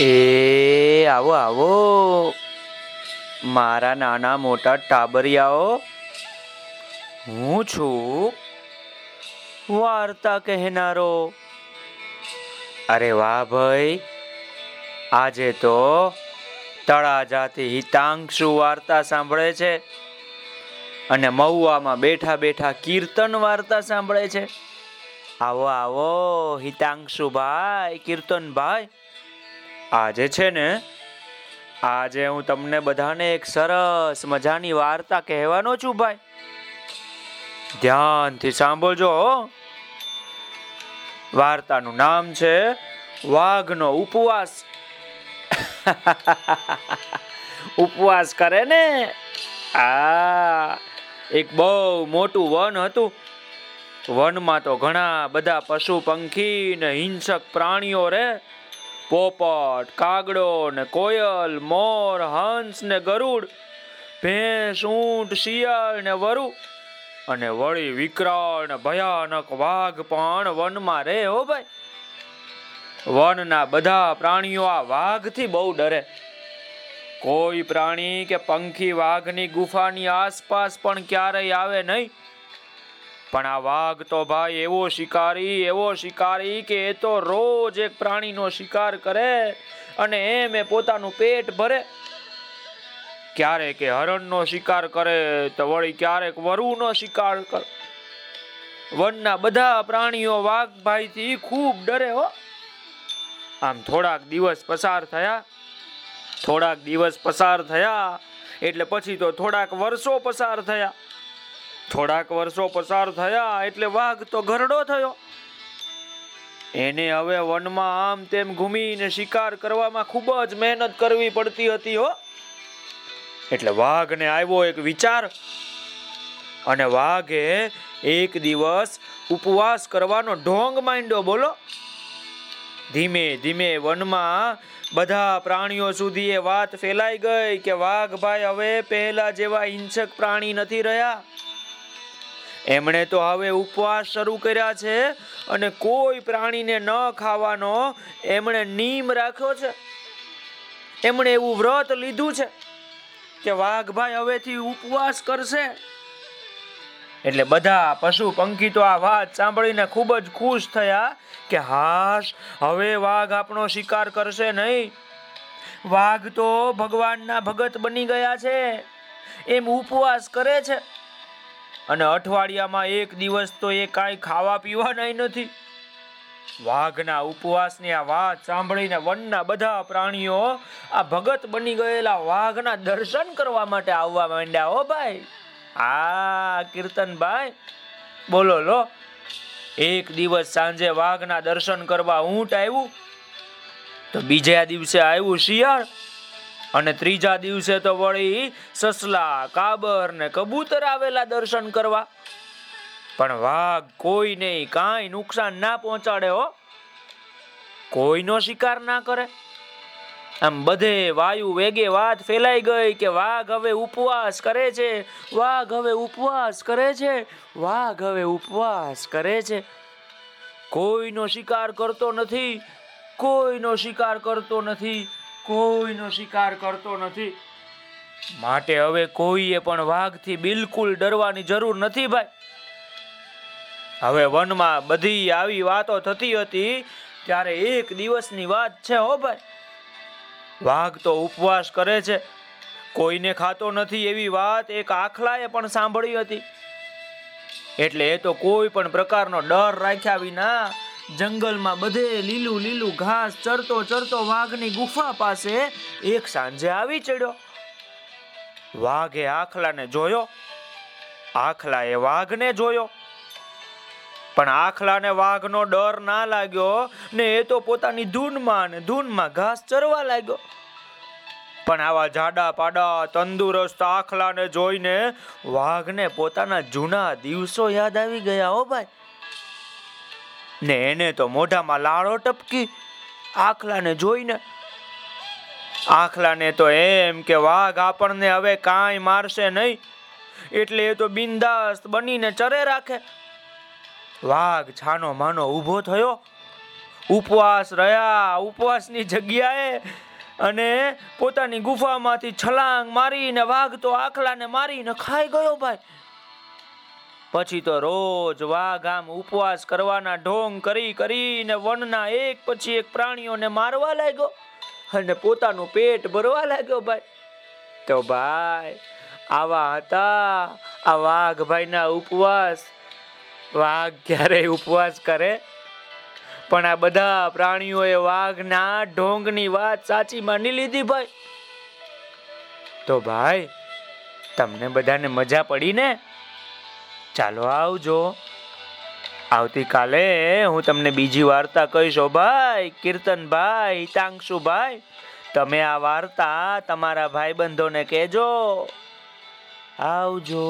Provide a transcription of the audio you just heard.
એ, આવો આવો. મારા નાના મોટા ટાબરિયાઓ, હું છું વાર્તા કહેનારો. અરે વાહ ભાઈ, આજે તો તળાજાથી હિતાંશુ વાર્તા સાંભળે છે અને મહુવામાં બેઠા બેઠા કીર્તન વાર્તા સાંભળે છે. આવો આવો, હિતાંશુ ભાઈ, કીર્તન કીર્તનભાઈ આજે છે ને, આજે હું તમને બધાને એક સરસ મજાની વાર્તા કહેવાનો છું ભાઈ. ધ્યાનથી સાંભળજો. વાર્તાનું નામ છે વાઘનો ઉપવાસ. ઉપવાસ કરે ને? આ, એક બહુ મોટું વન હતું. વનમાં તો ઘણા બધા પશુ, પંખી ને હિંસક પ્રાણીઓ રે. પોપટ, કાગડો ને કોયલ, મોર, હંસ ને ગરુડ, ભેંસ, ઊંટ, શિયાળ ને વરુ અને વળી વિકરાળ ને ભયાનક વાઘ પણ વનમાં રહે હો ભાઈ. વનના બધા પ્રાણીઓ આ વાઘથી બહુ ડરે. કોઈ પ્રાણી કે પંખી વાઘની ગુફાની આસપાસ પણ ક્યારેય આવે નહીં. પણ આ વાઘ તો ભાઈ એવો શિકારી એવો શિકારી કે એ તો રોજ એક પ્રાણીનો શિકાર કરે અને એમ એ પોતાનું પેટ ભરે. ક્યારેક હરણનો શિકાર કરે તો વળી ક્યારેક વરુનો શિકાર કરે. વનના બધા પ્રાણીઓ વાઘ ભાઈથી ખૂબ ડરે હો. આમ થોડાક દિવસ પસાર થયા, થોડાક દિવસ પસાર થયા, એટલે પછી તો થોડાક વર્ષો પસાર થયા. થોડાક વર્ષો પસાર થયા એટલે વાઘ તો ઘરડો થયો. એને હવે વનમાં આમ તેમ ઘૂમીને શિકાર કરવામાં ખૂબ જ મહેનત કરવી પડતી હતી હો. એટલે વાઘને આવ્યો એક વિચાર અને વાઘે એક દિવસ ઉપવાસ કરવાનો ઢોંગ માંડ્યો, બોલો. ધીમે ધીમે વનમાં બધા પ્રાણીઓ સુધી એ વાત ફેલાઈ ગઈ કે વાઘભાઈ હવે પહેલા જેવા હિંસક પ્રાણી નથી રહ્યા. એમણે તો હવે ઉપવાસ શરૂ કર્યા છે અને કોઈ પ્રાણીને ન ખાવાનો એમણે નિયમ રાખ્યો છે. એમણે એવું વ્રત લીધું છે કે વાઘભાઈ હવેથી ઉપવાસ કરશે. એટલે બધા પશુ પંખી તો આ વાત સાંભળીને ખૂબ જ ખુશ થયા કે હાશ, હવે વાઘ આપણો શિકાર કરશે નહીં. વાઘ તો ભગવાનના ભગત બની ગયા છે. એમ ઉપવાસ કરે છે. અને અઠવાડિયામાં એક દિવસ તો એ કાંઈ ખાવા પીવાના નથી. વાઘના ઉપવાસની આ વાત સાંભળીને વનના બધા પ્રાણીઓ આ ભગત બની ગયેલા વાઘના દર્શન કરવા માટે આવવા માંડ્યા, હો ભાઈ. આ કીર્તનભાઈ, બોલો લો. એક દિવસ સાંજે વાઘના દર્શન કરવા ઊંટ આવ્યું. તો બીજા દિવસે આવ્યું શિયાળ. અને ત્રીજા દિવસે તો વળી સસલા, કાબર ને કબૂતર આવેલા દર્શન કરવા. પણ વાઘ કોઈ નહીં, કાંઈ નુકસાન ના પહોંચાડે હો. કોઈનો શિકાર ના કરે. આમ બધે વાયુ વેગે વાત ફેલાઈ ગઈ કે વાઘ હવે ઉપવાસ કરે છે, વાઘ હવે ઉપવાસ કરે છે, વાઘ હવે ઉપવાસ કરે છે. કોઈનો શિકાર કરતો નથી, કોઈનો શિકાર કરતો નથી. કોઈનો શિકાર કરતો નથી. માટે હવે કોઈએ પણ વાઘથી બિલકુલ ડરવાની જરૂર નથી ભાઈ. હવે વનમાં બધી આવી વાતો થતી હતી, ત્યારે એક દિવસની વાત છે હો ભાઈ. વાઘ તો ઉપવાસ કરે છે. કોઈને ખાતો નથી એવી વાત એક આખલાએ પણ સાંભળી હતી. એટલે એ તો કોઈ પણ પ્રકારનો ડર રાખ્યા વિના જંગલમાં બધે લીલું લીલું ઘાસ ચરતો ચરતો વાઘની ગુફા પાસે એક સાંજે આવી ચડ્યો. વાઘે આખલાને જોયો. આખલાએ વાઘને જોયો. પણ આખલાને વાઘનો ડર ના લાગ્યો ને એ તો પોતાની ધૂનમાં ને ધૂનમાં ઘાસ ચરવા લાગ્યો. પણ આવા જાડા પાડા તંદુરસ્ત આખલાને જોઈને વાઘને પોતાના જૂના દિવસો યાદ આવી ગયા, હો ભાઈ. ને એને તો મોઢામાં લાળો ટપકી આખલાને જોઈને આખલાને તો એમ કે વાઘ આપણને હવે કાંઈ મારશે નહીં. એટલે એ તો બિંદાસ્ત બનીને ચરે રાખે. વાઘ છાનો માનો ઊભો થયો. ઉપવાસ રહ્યા, ઉપવાસની જગ્યાએ અને પોતાની ગુફામાંથી છલાંગ મારીને વાઘ તો આખલાને મારીને ખાઈ ગયો ભાઈ. પછી તો રોજ વાઘ આમ ઉપવાસ કરવાના ઢોંગ કરી કરીને વનના એક પછી એક પ્રાણીઓને મારવા લાગ્યો અને પોતાનું પેટ ભરવા લાગ્યો ભાઈ. તો ભાઈ, આવા હતા, આ વાઘ ભાઈના ઉપવાસ. વાઘ ક્યારેય ઉપવાસ કરે? પણ આ બધા પ્રાણીઓએ વાઘના ઢોંગની વાત સાચી માની લીધી ભાઈ. તો ભાઈ, તમને બધાને મજા પડી ને? ચાલો આવજો. આવતીકાલે હું તમને બીજી વાર્તા કહીશો. ભાઈ, કીર્તનભાઈ તાંગશુભાઈ તમે આ વાર્તા તમારા ભાઈબંધોને કહેજો. આવજો.